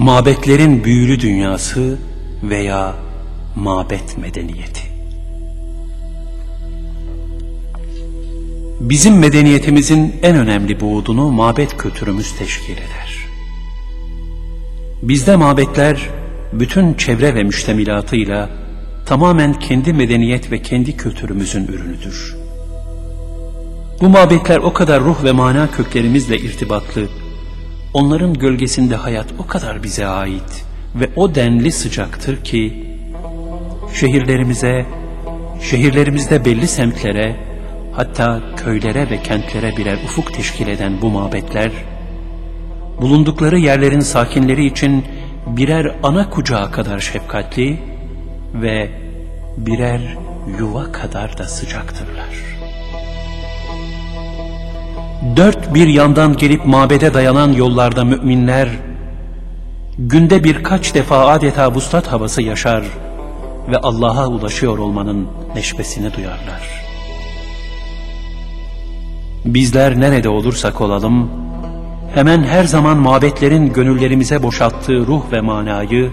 Mabetlerin büyülü dünyası veya mabet medeniyeti. Bizim medeniyetimizin en önemli buğdunu mabet kültürümüz teşkil eder. Bizde mabetler bütün çevre ve müştemilatıyla tamamen kendi medeniyet ve kendi kültürümüzün ürünüdür. Bu mabetler o kadar ruh ve mana köklerimizle irtibatlı, onların gölgesinde hayat o kadar bize ait ve o denli sıcaktır ki, şehirlerimize, şehirlerimizde belli semtlere, hatta köylere ve kentlere birer ufuk teşkil eden bu mabetler, bulundukları yerlerin sakinleri için birer ana kucağı kadar şefkatli ve birer yuva kadar da sıcaktırlar. Dört bir yandan gelip mabede dayanan yollarda müminler, günde birkaç defa adeta vuslat havası yaşar ve Allah'a ulaşıyor olmanın neşvesini duyarlar. Bizler nerede olursak olalım, hemen her zaman mabetlerin gönüllerimize boşalttığı ruh ve manayı,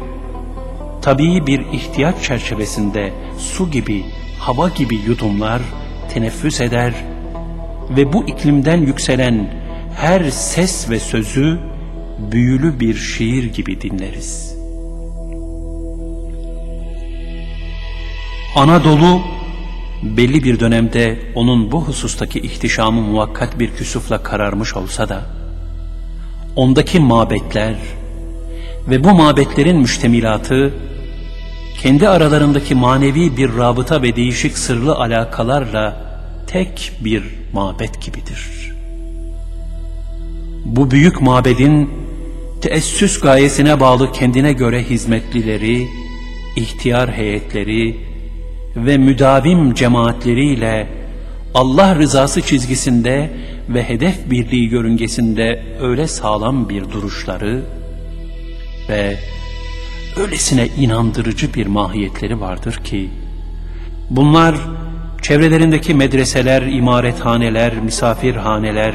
tabii bir ihtiyaç çerçevesinde su gibi, hava gibi yudumlar, teneffüs eder ve bu iklimden yükselen her ses ve sözü büyülü bir şiir gibi dinleriz. Anadolu belli bir dönemde onun bu husustaki ihtişamı muvakkat bir küsufla kararmış olsa da, ondaki mabetler ve bu mabetlerin müştemilatı, kendi aralarındaki manevi bir rabıta ve değişik sırlı alakalarla tek bir mabet gibidir. Bu büyük mabedin teessüs gayesine bağlı kendine göre hizmetlileri, ihtiyar heyetleri, ve müdavim cemaatleriyle Allah rızası çizgisinde ve hedef birliği yörüngesinde öyle sağlam bir duruşları ve öylesine inandırıcı bir mahiyetleri vardır ki bunlar çevrelerindeki medreseler, imarethaneler, misafirhaneler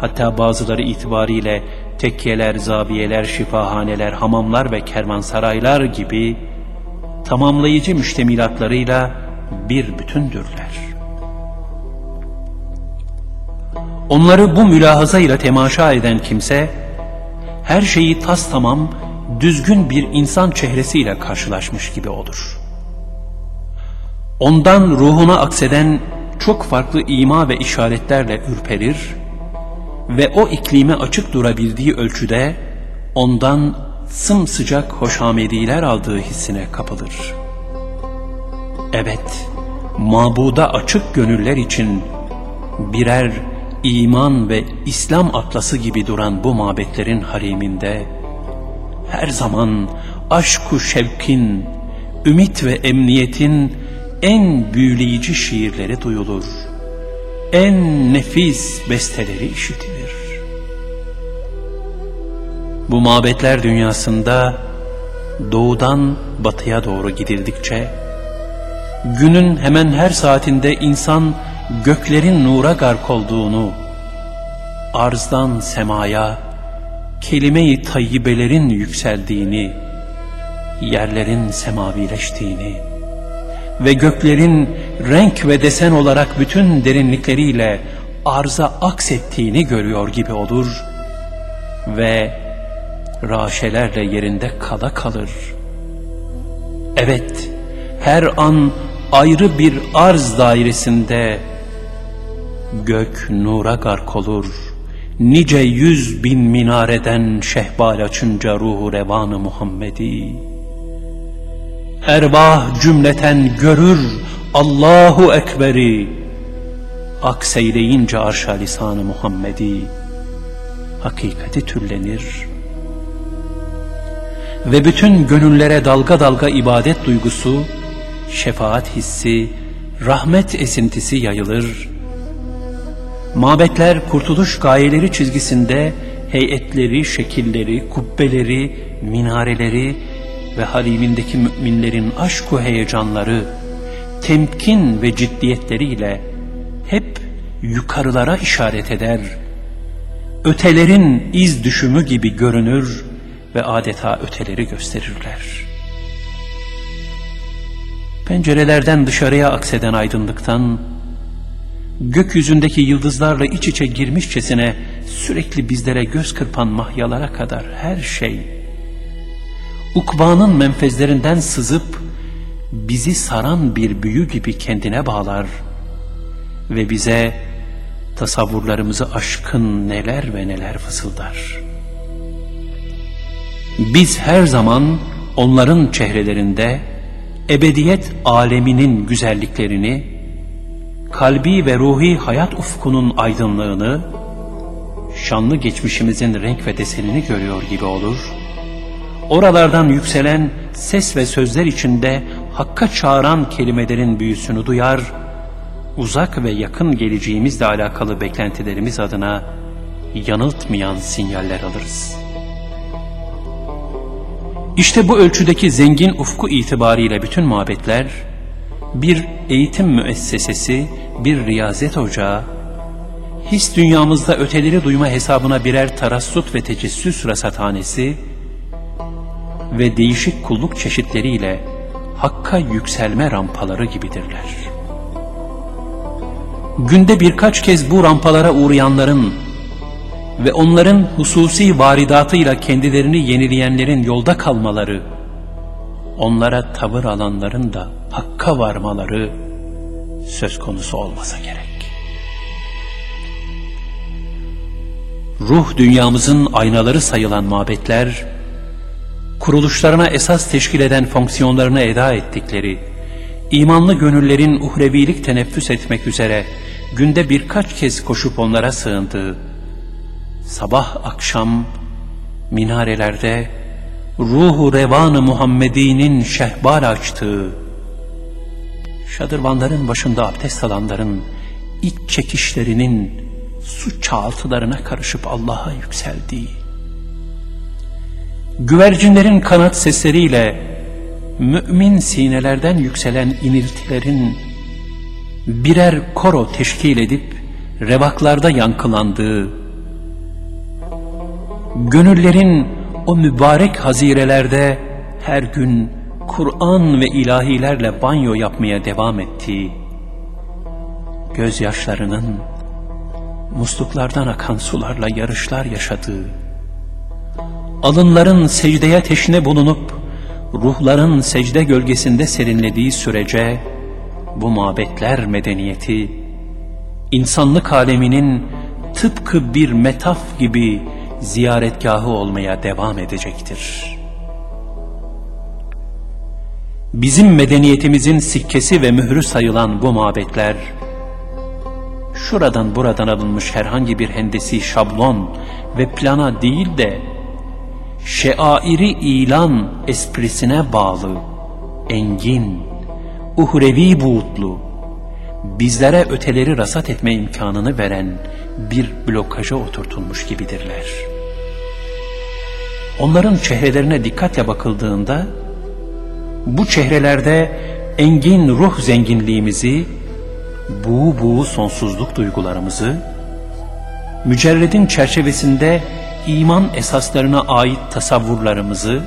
hatta bazıları itibariyle tekkeler, zabiyeler, şifahaneler, hamamlar ve kervansaraylar gibi tamamlayıcı müştemilatlarıyla bir bütündürler. Onları bu mülahaza ile temaşa eden kimse, her şeyi tas tamam, düzgün bir insan çehresiyle karşılaşmış gibi olur. Ondan ruhuna akseden çok farklı ima ve işaretlerle ürperir ve o iklime açık durabildiği ölçüde ondan sımsıcak hoşamediler aldığı hissine kapılır. Evet, mabuda açık gönüller için birer iman ve İslam atlası gibi duran bu mabetlerin hariminde her zaman aşku şevkin, ümit ve emniyetin en büyüleyici şiirleri duyulur. En nefis besteleri işitilir. Bu mabetler dünyasında doğudan batıya doğru gidildikçe, günün hemen her saatinde insan göklerin nura gark olduğunu, arzdan semaya, kelime-i tayyibelerin yükseldiğini, yerlerin semavileştiğini ve göklerin renk ve desen olarak bütün derinlikleriyle arza aksettiğini görüyor gibi olur ve raşelerle yerinde kala kalır. Evet, her an ayrı bir arz dairesinde gök nura gark olur. Nice yüz bin minareden şehbal açınca ruhu revanı Muhammedi. Ervah cümleten görür Allahu Ekber'i. Akseyleyince arşa lisanı Muhammedi. Hakikati türlenir ve bütün gönüllere dalga dalga ibadet duygusu, şefaat hissi, rahmet esintisi yayılır. Mabetler kurtuluş gayeleri çizgisinde heyetleri, şekilleri, kubbeleri, minareleri ve halimindeki müminlerin aşku heyecanları, temkin ve ciddiyetleriyle hep yukarılara işaret eder. Ötelerin iz düşümü gibi görünür ve adeta öteleri gösterirler. Pencerelerden dışarıya akseden aydınlıktan, gökyüzündeki yıldızlarla iç içe girmişçesine sürekli bizlere göz kırpan mahyalara kadar her şey, ukbanın menfezlerinden sızıp bizi saran bir büyü gibi kendine bağlar ve bize tasavvurlarımızı aşkın neler ve neler fısıldar. Biz her zaman onların çehrelerinde ebediyet aleminin güzelliklerini, kalbi ve ruhi hayat ufkunun aydınlığını, şanlı geçmişimizin renk ve desenini görüyor gibi olur. Oralardan yükselen ses ve sözler içinde Hakk'a çağıran kelimelerin büyüsünü duyar, uzak ve yakın geleceğimizle alakalı beklentilerimiz adına yanıltmayan sinyaller alırız. İşte bu ölçüdeki zengin ufku itibariyle bütün muhabbetler, bir eğitim müessesesi, bir riyazet ocağı, his dünyamızda öteleri duyma hesabına birer tarassut ve tecessüs rasathanesi ve değişik kulluk çeşitleriyle Hakk'a yükselme rampaları gibidirler. Günde birkaç kez bu rampalara uğrayanların ve onların hususi varidatıyla kendilerini yenileyenlerin yolda kalmaları, onlara tavır alanların da Hakk'a varmaları söz konusu olmasa gerek. Ruh dünyamızın aynaları sayılan mabetler, kuruluşlarına esas teşkil eden fonksiyonlarını eda ettikleri, imanlı gönüllerin uhrevilik teneffüs etmek üzere günde birkaç kez koşup onlara sığındığı, sabah akşam minarelerde ruhu revanı Muhammedi'nin şehbar açtığı, şadırvanların başında abdest alanların iç çekişlerinin su çağaltılarına karışıp Allah'a yükseldiği, güvercinlerin kanat sesleriyle mümin sinelerden yükselen iniltilerin birer koro teşkil edip revaklarda yankılandığı, gönüllerin o mübarek hazirelerde her gün Kur'an ve ilahilerle banyo yapmaya devam ettiği, gözyaşlarının musluklardan akan sularla yarışlar yaşadığı, alınların secdeye teşne bulunup, ruhların secde gölgesinde serinlediği sürece, bu mabetler medeniyeti, insanlık aleminin tıpkı bir metaf gibi ziyaretgahı olmaya devam edecektir. Bizim medeniyetimizin sikkesi ve mührü sayılan bu mabetler, şuradan buradan alınmış herhangi bir hendesi şablon ve plana değil de, şeairi ilan esprisine bağlı, engin, uhrevi buğutlu, bizlere öteleri rasat etme imkanını veren bir blokaja oturtulmuş gibidirler. Onların çehrelerine dikkatle bakıldığında, bu çehrelerde engin ruh zenginliğimizi, bu bu sonsuzluk duygularımızı, mücerredin çerçevesinde iman esaslarına ait tasavvurlarımızı,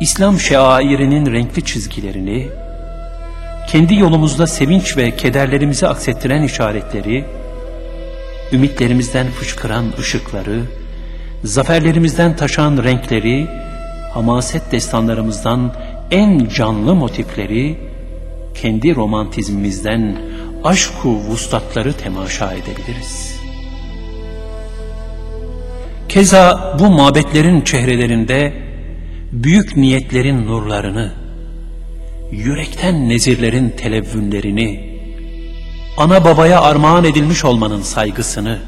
İslam şairinin renkli çizgilerini, kendi yolumuzda sevinç ve kederlerimizi aksettiren işaretleri, ümitlerimizden fışkıran ışıkları, zaferlerimizden taşan renkleri, hamaset destanlarımızdan en canlı motifleri, kendi romantizmimizden aşk-ı vuslatları temaşa edebiliriz. Keza bu mabetlerin çehrelerinde büyük niyetlerin nurlarını, yürekten nezirlerin televvünlerini, ana babaya armağan edilmiş olmanın saygısını,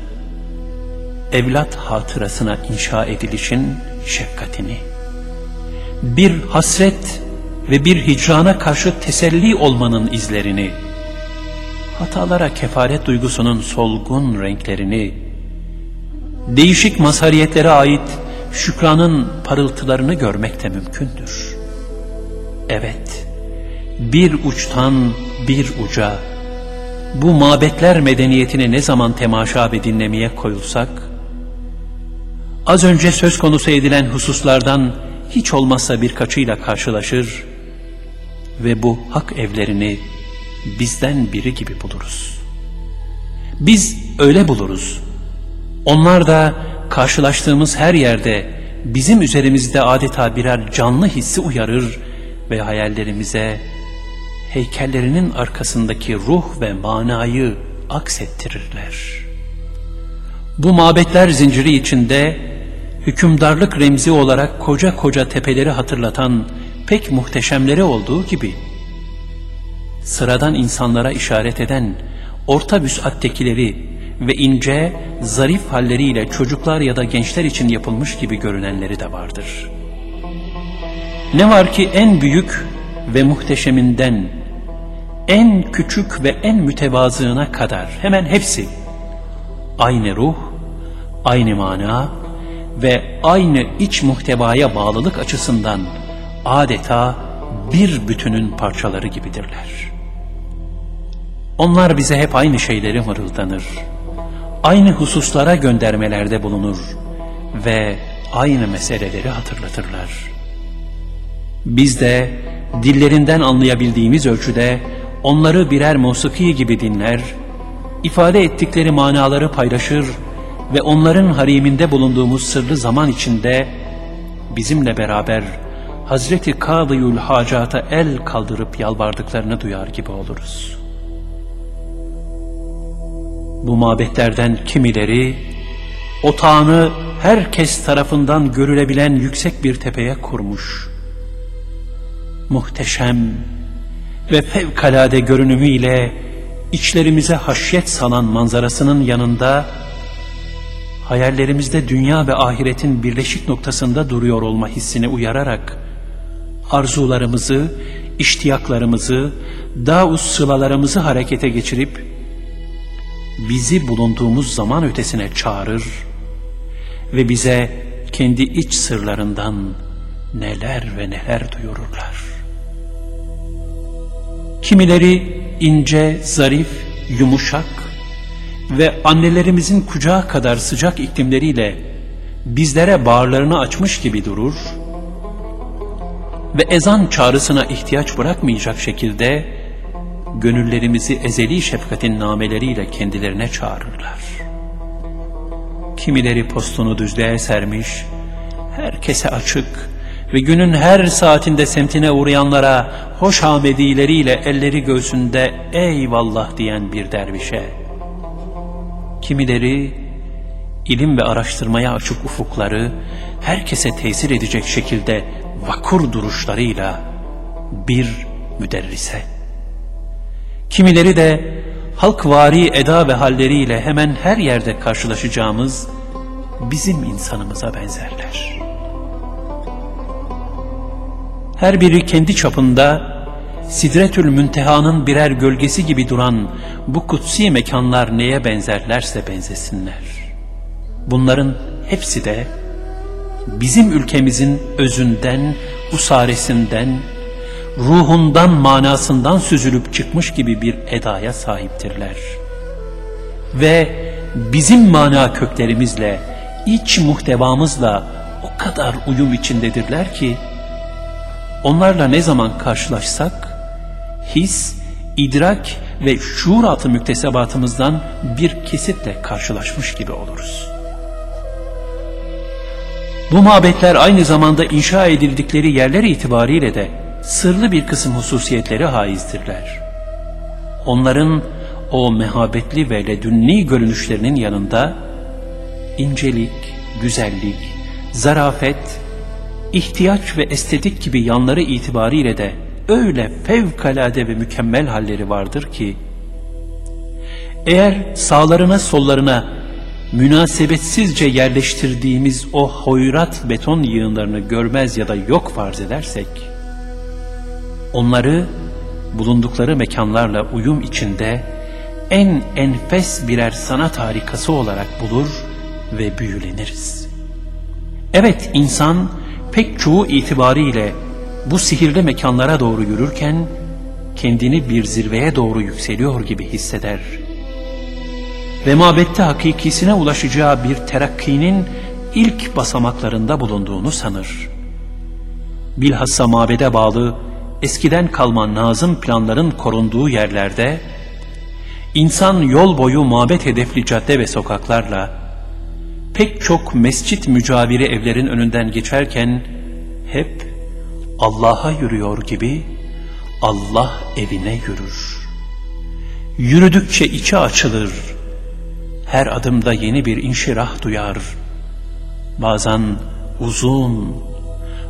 evlat hatırasına inşa edilişin şefkatini, bir hasret ve bir hicrana karşı teselli olmanın izlerini, hatalara kefaret duygusunun solgun renklerini, değişik mazhariyetlere ait şükranın parıltılarını görmek de mümkündür. Evet, bir uçtan bir uca, bu mabetler medeniyetini ne zaman temaşa ve dinlemeye koyulsak, az önce söz konusu edilen hususlardan hiç olmazsa birkaçıyla karşılaşır ve bu hak evlerini bizden biri gibi buluruz. Biz öyle buluruz. Onlar da karşılaştığımız her yerde bizim üzerimizde adeta birer canlı hissi uyarır ve hayallerimize heykellerinin arkasındaki ruh ve manayı aksettirirler. Bu mabetler zinciri içinde hükümdarlık remzi olarak koca koca tepeleri hatırlatan pek muhteşemleri olduğu gibi sıradan insanlara işaret eden orta vüsattekileri ve ince, zarif halleriyle çocuklar ya da gençler için yapılmış gibi görünenleri de vardır. Ne var ki en büyük ve muhteşeminden en küçük ve en mütevazığına kadar hemen hepsi aynı ruh, aynı mana ve aynı iç muhtevaya bağlılık açısından adeta bir bütünün parçaları gibidirler. Onlar bize hep aynı şeyleri mırıldanır aynı hususlara göndermelerde bulunur ve aynı meseleleri hatırlatırlar. Biz de dillerinden anlayabildiğimiz ölçüde onları birer musiki gibi dinler, ifade ettikleri manaları paylaşır ve onların hariminde bulunduğumuz sırlı zaman içinde bizimle beraber Hazreti Kadıyül Hacat'a el kaldırıp yalvardıklarını duyar gibi oluruz.'' Bu mabetlerden kimileri otağını herkes tarafından görülebilen yüksek bir tepeye kurmuş. Muhteşem ve fevkalade görünümüyle içlerimize haşyet salan manzarasının yanında hayallerimizde dünya ve ahiretin birleşik noktasında duruyor olma hissini uyararak arzularımızı, iştiyaklarımızı, daus sılalarımızı harekete geçirip bizi bulunduğumuz zaman ötesine çağırır ve bize kendi iç sırlarından neler ve neler duyururlar. Kimileri ince, zarif, yumuşak ve annelerimizin kucağı kadar sıcak iklimleriyle bizlere bağırlarını açmış gibi durur ve ezan çağrısına ihtiyaç bırakmayacak şekilde gönüllerimizi ezeli şefkatin nameleriyle kendilerine çağırırlar. Kimileri postunu düzlüğe sermiş, herkese açık ve günün her saatinde semtine uğrayanlara hoş hamedileriyle elleri göğsünde eyvallah diyen bir dervişe. Kimileri ilim ve araştırmaya açık ufukları herkese tesir edecek şekilde vakur duruşlarıyla bir müderrise. Kimileri de halkvari eda ve halleriyle hemen her yerde karşılaşacağımız bizim insanımıza benzerler. Her biri kendi çapında Sidretül Münteha'nın birer gölgesi gibi duran bu kutsi mekanlar neye benzerlerse benzesinler. Bunların hepsi de bizim ülkemizin özünden, usaresinden, ruhundan manasından süzülüp çıkmış gibi bir edaya sahiptirler. Ve bizim mana köklerimizle, iç muhtevamızla o kadar uyum içindedirler ki, onlarla ne zaman karşılaşsak, his, idrak ve şuur altı müktesebatımızdan bir kesitle karşılaşmış gibi oluruz. Bu mabetler aynı zamanda inşa edildikleri yerler itibariyle de sırlı bir kısım hususiyetleri haizdirler. Onların o mehabetli ve ledünni görünüşlerinin yanında incelik, güzellik, zarafet, ihtiyaç ve estetik gibi yanları itibariyle de öyle fevkalade ve mükemmel halleri vardır ki, eğer sağlarına sollarına münasebetsizce yerleştirdiğimiz o hoyrat beton yığınlarını görmez ya da yok farz edersek, Onları bulundukları mekanlarla uyum içinde en enfes birer sanat harikası olarak bulur ve büyüleniriz. Evet insan pek çoğu itibariyle bu sihirli mekanlara doğru yürürken kendini bir zirveye doğru yükseliyor gibi hisseder. Ve mabette hakikisine ulaşacağı bir terakkinin ilk basamaklarında bulunduğunu sanır. Bilhassa mabede bağlı eskiden kalma nazım planların korunduğu yerlerde, insan yol boyu mabet hedefli cadde ve sokaklarla, pek çok mescit mücaviri evlerin önünden geçerken, hep Allah'a yürüyor gibi Allah evine yürür. Yürüdükçe içi açılır, her adımda yeni bir inşirah duyar. Bazen uzun,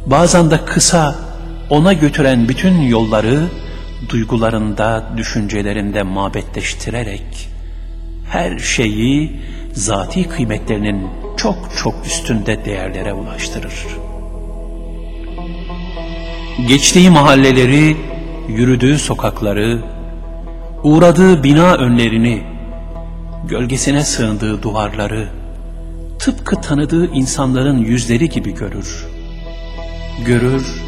bazen de kısa, ona götüren bütün yolları duygularında, düşüncelerinde mabetleştirerek her şeyi zati kıymetlerinin çok çok üstünde değerlere ulaştırır. Geçtiği mahalleleri, yürüdüğü sokakları, uğradığı bina önlerini, gölgesine sığındığı duvarları, tıpkı tanıdığı insanların yüzleri gibi görür. Görür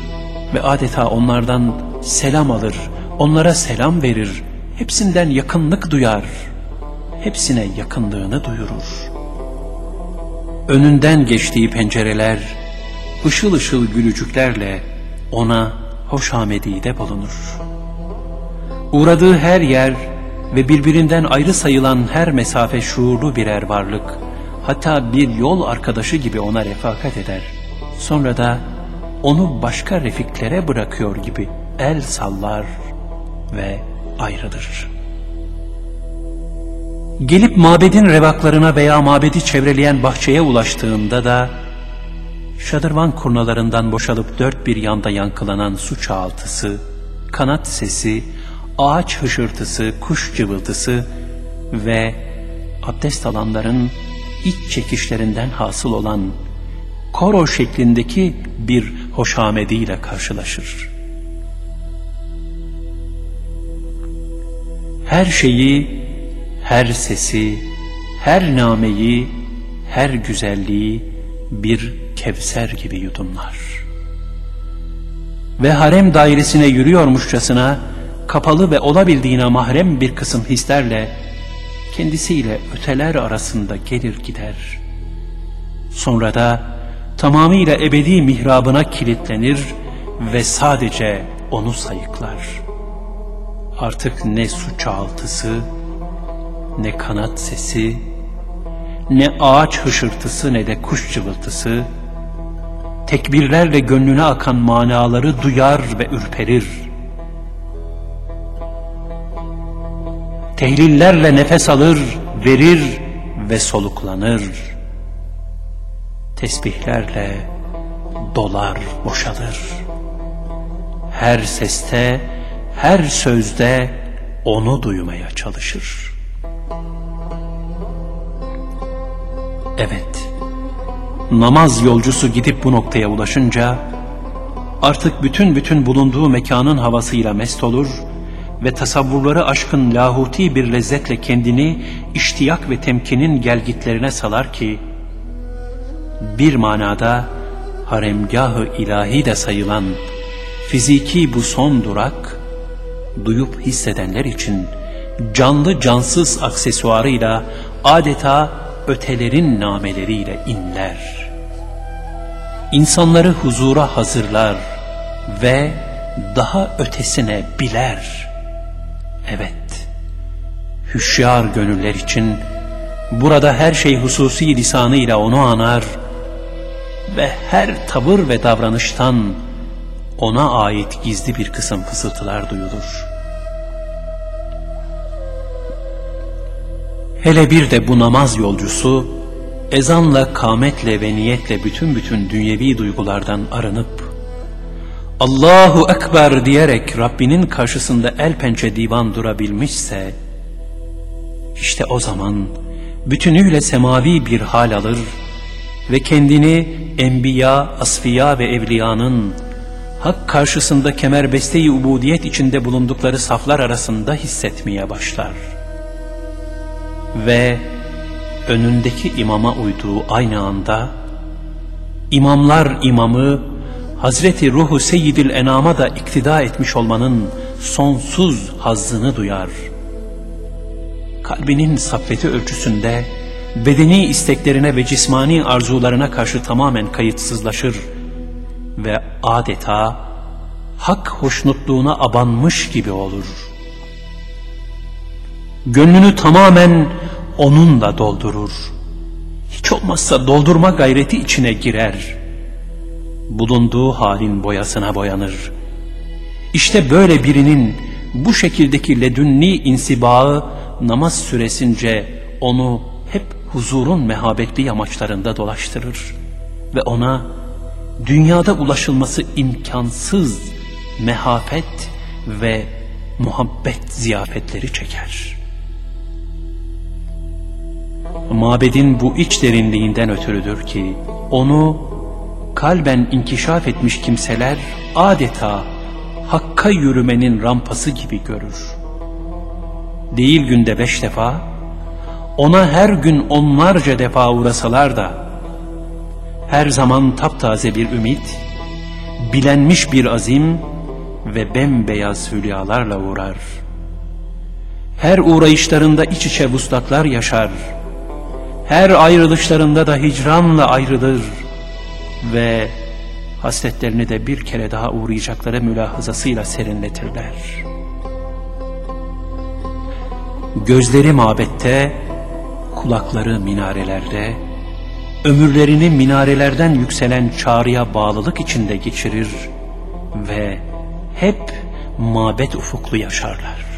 ve adeta onlardan selam alır, onlara selam verir, hepsinden yakınlık duyar, hepsine yakınlığını duyurur. Önünden geçtiği pencereler, ışıl ışıl gülücüklerle ona hoşamedide bulunur. Uğradığı her yer ve birbirinden ayrı sayılan her mesafe şuurlu birer varlık, hatta bir yol arkadaşı gibi ona refakat eder. Sonra da onu başka refiklere bırakıyor gibi el sallar ve ayrılır. Gelip mabedin revaklarına veya mabedi çevreleyen bahçeye ulaştığında da şadırvan kurnalarından boşalıp dört bir yanda yankılanan su çağaltısı, kanat sesi, ağaç hışırtısı, kuş cıvıltısı ve abdest alanların iç çekişlerinden hasıl olan koro şeklindeki bir hoşamediyle karşılaşır. Her şeyi, her sesi, her nameyi, her güzelliği bir kevser gibi yudumlar. Ve harem dairesine yürüyormuşçasına kapalı ve olabildiğine mahrem bir kısım hislerle kendisiyle öteler arasında gelir gider. Sonra da tamamıyla ebedi mihrabına kilitlenir ve sadece onu sayıklar. Artık ne su çağıltısı, ne kanat sesi, ne ağaç hışırtısı ne de kuş cıvıltısı, tekbirlerle gönlüne akan manaları duyar ve ürperir. Tehlillerle nefes alır, verir ve soluklanır. Tesbihlerle dolar, boşalır. Her seste, her sözde onu duymaya çalışır. Evet, namaz yolcusu gidip bu noktaya ulaşınca artık bütün bütün bulunduğu mekanın havasıyla mest olur ve tasavvurları aşkın lahuti bir lezzetle kendini iştiyak ve temkinin gelgitlerine salar ki bir manada haremgahı ilahi de sayılan fiziki bu son durak duyup hissedenler için canlı cansız aksesuarıyla adeta ötelerin nameleriyle inler. İnsanları huzura hazırlar ve daha ötesine biler. Evet, hüşyar gönüller için burada her şey hususi lisanıyla onu anar ve her tavır ve davranıştan ona ait gizli bir kısım fısıltılar duyulur. Hele bir de bu namaz yolcusu ezanla, kametle ve niyetle bütün bütün dünyevi duygulardan arınıp Allahu Ekber diyerek Rabbinin karşısında el pençe divan durabilmişse işte o zaman bütünüyle semavi bir hal alır ve kendini enbiya, asfiya ve evliyanın hak karşısında kemerbeste-i ubudiyet içinde bulundukları saflar arasında hissetmeye başlar.'' ve önündeki imama uyduğu aynı anda imamlar imamı Hazreti Ruhu Seyyidil Enam'a da iktida etmiş olmanın sonsuz hazzını duyar. Kalbinin saffeti ölçüsünde bedeni isteklerine ve cismani arzularına karşı tamamen kayıtsızlaşır ve adeta hak hoşnutluğuna abanmış gibi olur. Gönlünü tamamen onunla doldurur. Hiç olmazsa doldurma gayreti içine girer. Bulunduğu halin boyasına boyanır. İşte böyle birinin bu şekildeki ledünni insibağı namaz süresince onu hep huzurun mehabetli yamaçlarında dolaştırır ve ona dünyada ulaşılması imkansız mehafet ve muhabbet ziyafetleri çeker. Mabedin bu iç derinliğinden ötürüdür ki onu kalben inkişaf etmiş kimseler adeta hakka yürümenin rampası gibi görür. Değil günde beş defa, ona her gün onlarca defa uğrasalar da, her zaman taptaze bir ümit, bilenmiş bir azim ve bembeyaz hülyalarla uğrar. Her uğrayışlarında iç içe vuslatlar yaşar, her ayrılışlarında da hicranla ayrılır ve hasletlerini de bir kere daha uğrayacakları mülahazasıyla serinletirler. Gözleri mabette, kulakları minarelerde, ömürlerini minarelerden yükselen çağrıya bağlılık içinde geçirir ve hep mabet ufuklu yaşarlar.